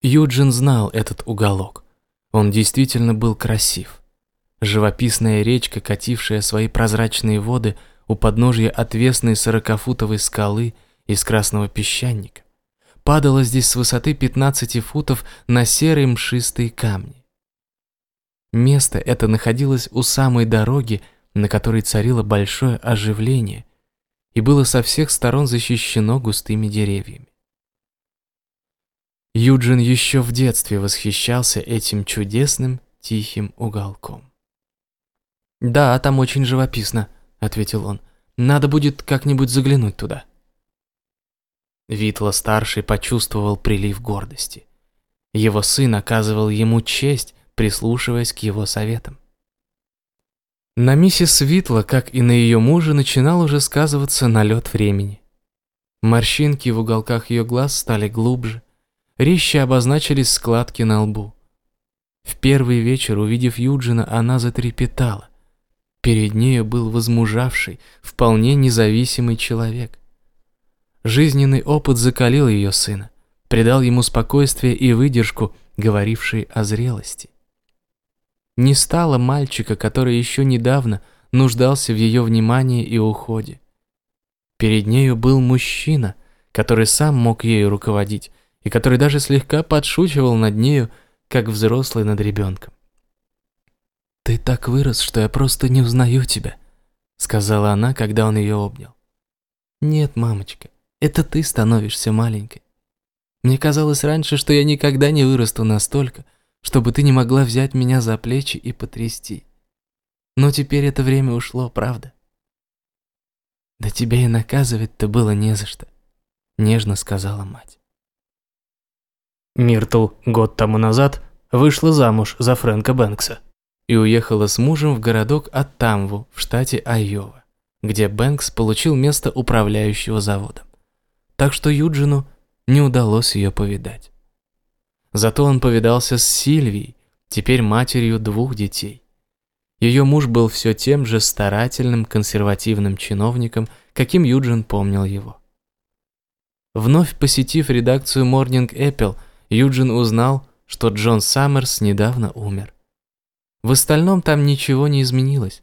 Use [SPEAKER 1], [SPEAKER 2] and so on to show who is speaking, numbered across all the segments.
[SPEAKER 1] Юджин знал этот уголок. Он действительно был красив. Живописная речка, катившая свои прозрачные воды у подножия отвесной сорокафутовой скалы из красного песчаника, падала здесь с высоты 15 футов на серые мшистые камни. Место это находилось у самой дороги, на которой царило большое оживление, и было со всех сторон защищено густыми деревьями. Юджин еще в детстве восхищался этим чудесным тихим уголком. «Да, там очень живописно», — ответил он. «Надо будет как-нибудь заглянуть туда». Витла-старший почувствовал прилив гордости. Его сын оказывал ему честь, прислушиваясь к его советам. На миссис Витла, как и на ее мужа, начинал уже сказываться налет времени. Морщинки в уголках ее глаз стали глубже, резче обозначились складки на лбу. В первый вечер, увидев Юджина, она затрепетала. Перед нею был возмужавший, вполне независимый человек. Жизненный опыт закалил ее сына, придал ему спокойствие и выдержку, говорившие о зрелости. Не стало мальчика, который еще недавно нуждался в ее внимании и уходе. Перед нею был мужчина, который сам мог ею руководить и который даже слегка подшучивал над нею, как взрослый над ребенком. «Ты так вырос, что я просто не узнаю тебя», — сказала она, когда он ее обнял. «Нет, мамочка, это ты становишься маленькой. Мне казалось раньше, что я никогда не вырасту настолько, — чтобы ты не могла взять меня за плечи и потрясти. Но теперь это время ушло, правда? Да тебя и наказывать-то было не за что, нежно сказала мать.
[SPEAKER 2] Миртл год тому назад вышла замуж за Фрэнка Бэнкса
[SPEAKER 1] и уехала с мужем в городок Оттамву в штате Айова, где Бэнкс получил место управляющего заводом. Так что Юджину не удалось ее повидать. Зато он повидался с Сильвией, теперь матерью двух детей. Ее муж был все тем же старательным консервативным чиновником, каким Юджин помнил его. Вновь посетив редакцию Morning Apple, Юджин узнал, что Джон Саммерс недавно умер. В остальном там ничего не изменилось.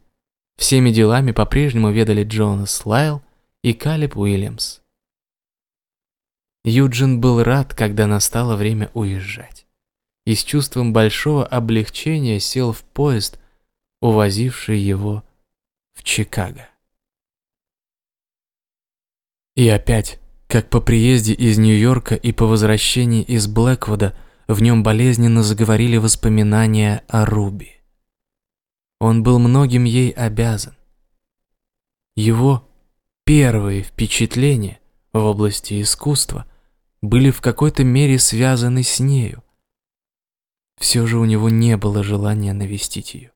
[SPEAKER 1] Всеми делами по-прежнему ведали Джонас Лайл и Калиб Уильямс. Юджин был рад, когда настало время уезжать. И с чувством большого облегчения сел в поезд, увозивший его в Чикаго. И опять, как по приезде из Нью-Йорка и по возвращении из Блэквуда, в нем болезненно заговорили воспоминания о Руби. Он был многим ей обязан. Его первые впечатления в области искусства – были в какой-то мере связаны с нею. Все же у него не было желания навестить ее.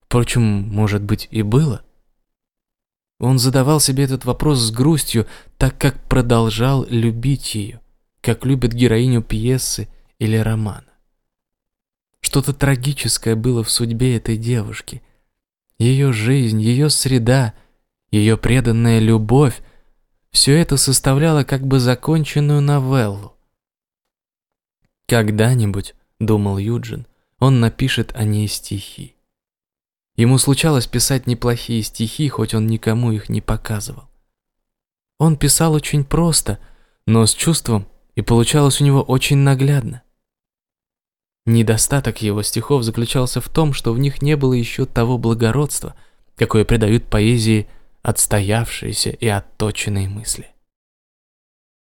[SPEAKER 1] Впрочем, может быть и было. Он задавал себе этот вопрос с грустью, так как продолжал любить ее, как любят героиню пьесы или романа. Что-то трагическое было в судьбе этой девушки. Ее жизнь, ее среда, ее преданная любовь все это составляло как бы законченную новеллу. «Когда-нибудь», — думал Юджин, — «он напишет о ней стихи». Ему случалось писать неплохие стихи, хоть он никому их не показывал. Он писал очень просто, но с чувством, и получалось у него очень наглядно. Недостаток его стихов заключался в том, что в них не было еще того благородства, какое придают поэзии отстоявшиеся и отточенные мысли.